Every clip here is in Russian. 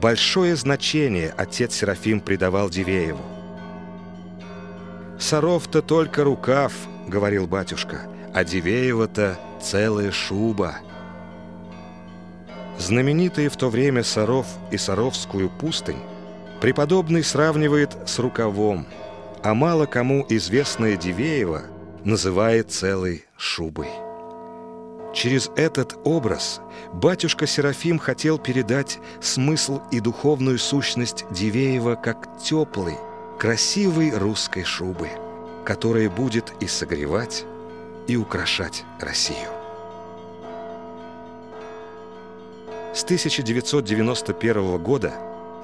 большое значение отец Серафим придавал Дивееву. «Саров-то только рукав», — говорил батюшка, «а Дивеева-то целая шуба». Знаменитые в то время Саров и Саровскую пустынь преподобный сравнивает с рукавом, а мало кому известная Дивеева называет целой шубой. Через этот образ батюшка Серафим хотел передать смысл и духовную сущность Дивеева как теплой, красивой русской шубы, которая будет и согревать, и украшать Россию. С 1991 года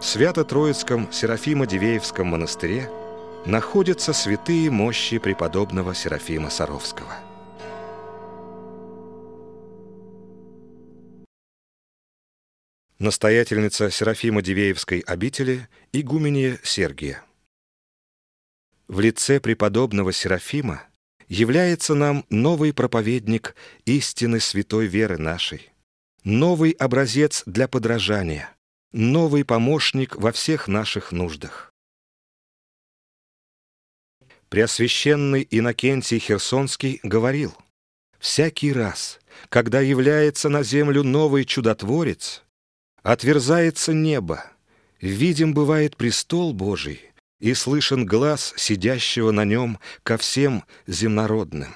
в Свято-Троицком Серафимо-Дивеевском монастыре находятся святые мощи преподобного Серафима Саровского. Настоятельница Серафима-Дивеевской обители игуменья Сергия. В лице преподобного Серафима является нам новый проповедник истины святой веры нашей, новый образец для подражания, новый помощник во всех наших нуждах. Преосвященный Иннокентий Херсонский говорил, «Всякий раз, когда является на землю новый чудотворец, отверзается небо, видим бывает престол Божий и слышен глаз сидящего на нем ко всем земнородным».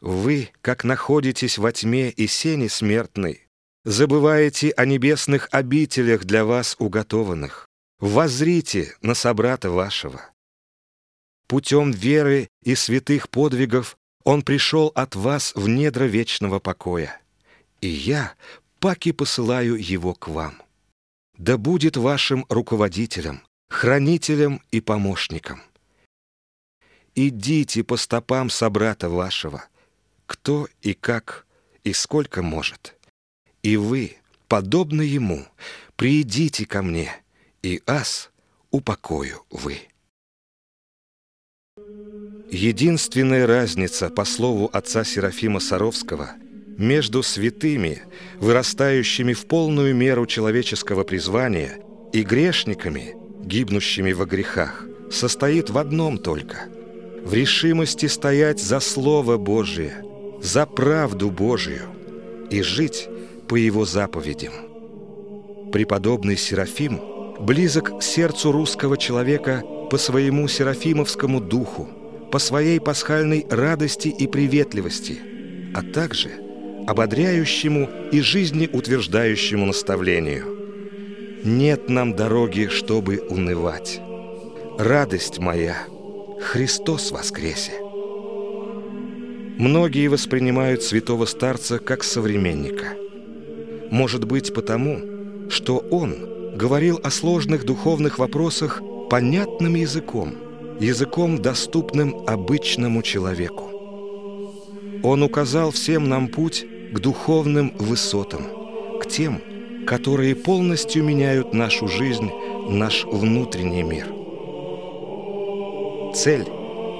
Вы, как находитесь во тьме и сене смертной, забываете о небесных обителях для вас уготованных. Возрите на собрата вашего. Путем веры и святых подвигов он пришел от вас в недра вечного покоя. И я паки посылаю его к вам. Да будет вашим руководителем, хранителем и помощником. Идите по стопам собрата вашего — кто и как и сколько может. И вы, подобно ему, приидите ко мне, и ас упокою вы. Единственная разница, по слову отца Серафима Саровского, между святыми, вырастающими в полную меру человеческого призвания, и грешниками, гибнущими во грехах, состоит в одном только – в решимости стоять за Слово Божие – за правду Божию и жить по Его заповедям. Преподобный Серафим близок к сердцу русского человека по своему серафимовскому духу, по своей пасхальной радости и приветливости, а также ободряющему и жизнеутверждающему наставлению. Нет нам дороги, чтобы унывать. Радость моя, Христос воскресе! Многие воспринимают святого старца как современника. Может быть потому, что он говорил о сложных духовных вопросах понятным языком, языком, доступным обычному человеку. Он указал всем нам путь к духовным высотам, к тем, которые полностью меняют нашу жизнь, наш внутренний мир. Цель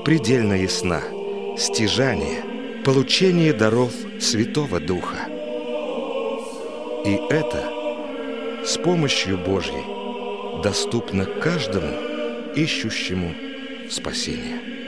предельно ясна – стяжание – получение даров Святого Духа. И это с помощью Божьей доступно каждому ищущему спасения.